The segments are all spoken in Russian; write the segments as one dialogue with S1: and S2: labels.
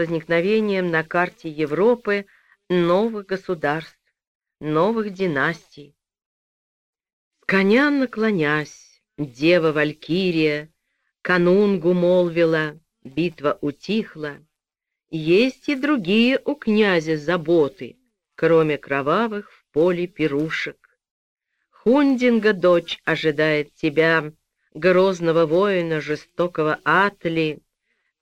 S1: возникновением на карте Европы новых государств, новых династий. Коня наклонясь, дева Валькирия, канунгу молвила, битва утихла. Есть и другие у князя заботы, кроме кровавых в поле пирушек. Хундинга дочь ожидает тебя, грозного воина, жестокого Атли.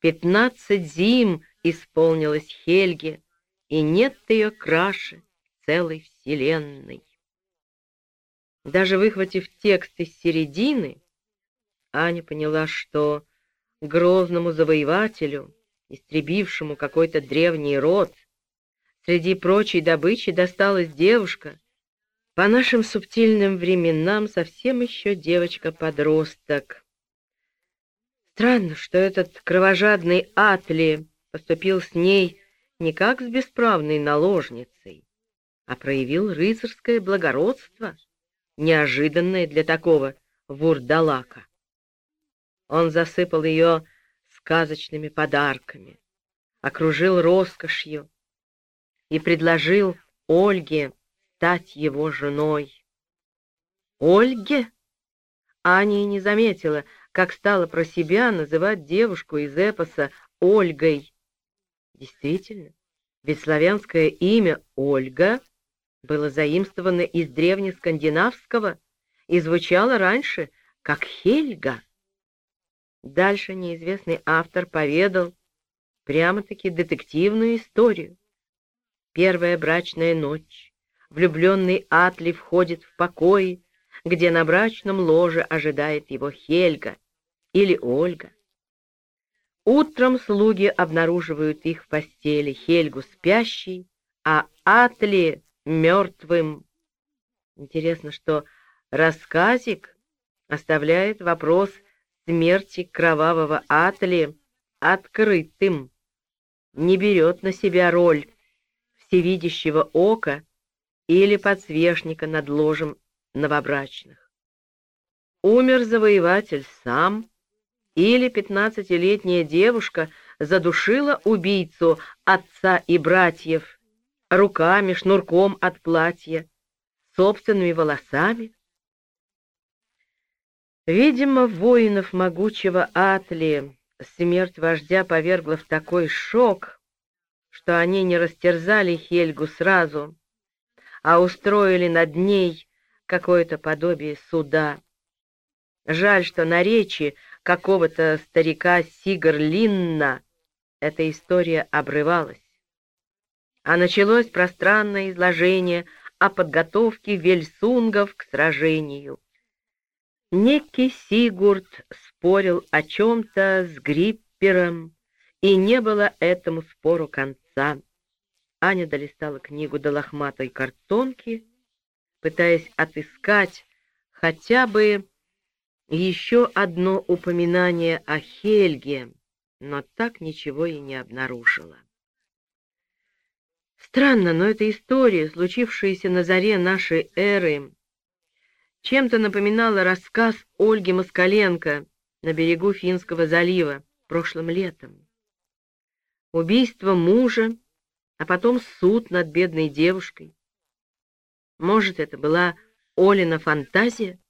S1: Пятнадцать зим исполнилось Хельге, и нет ее краше целой вселенной. Даже выхватив текст из середины, Аня поняла, что грозному завоевателю, истребившему какой-то древний род, среди прочей добычи досталась девушка, по нашим субтильным временам совсем еще девочка-подросток. Странно, что этот кровожадный Атли поступил с ней не как с бесправной наложницей, а проявил рыцарское благородство, неожиданное для такого вурдалака. Он засыпал ее сказочными подарками, окружил роскошью и предложил Ольге стать его женой. Ольге? Аня не заметила, как стала про себя называть девушку из эпоса Ольгой. Действительно, ведь славянское имя Ольга было заимствовано из древнескандинавского и звучало раньше как Хельга. Дальше неизвестный автор поведал прямо-таки детективную историю. Первая брачная ночь влюбленный Атли входит в покой, где на брачном ложе ожидает его Хельга или Ольга. Утром слуги обнаруживают их в постели, Хельгу спящей, а Атли мертвым. Интересно, что рассказик оставляет вопрос смерти кровавого Атли открытым, не берет на себя роль всевидящего ока или подсвечника над ложем новобрачных. Умер завоеватель сам, или пятнадцатилетняя девушка задушила убийцу отца и братьев руками, шнурком от платья, собственными волосами. Видимо, воинов могучего Атли смерть вождя повергла в такой шок, что они не растерзали Хельгу сразу, а устроили над ней какое-то подобие суда. Жаль, что на речи какого-то старика Сигарлинна эта история обрывалась. А началось пространное изложение о подготовке вельсунгов к сражению. Некий Сигурд спорил о чем-то с Гриппером, и не было этому спору конца. Аня долистала книгу до лохматой картонки, пытаясь отыскать хотя бы еще одно упоминание о Хельге, но так ничего и не обнаружила. Странно, но эта история, случившаяся на заре нашей эры, чем-то напоминала рассказ Ольги Москаленко на берегу Финского залива прошлым летом. Убийство мужа а потом суд над бедной девушкой. Может, это была Олина фантазия?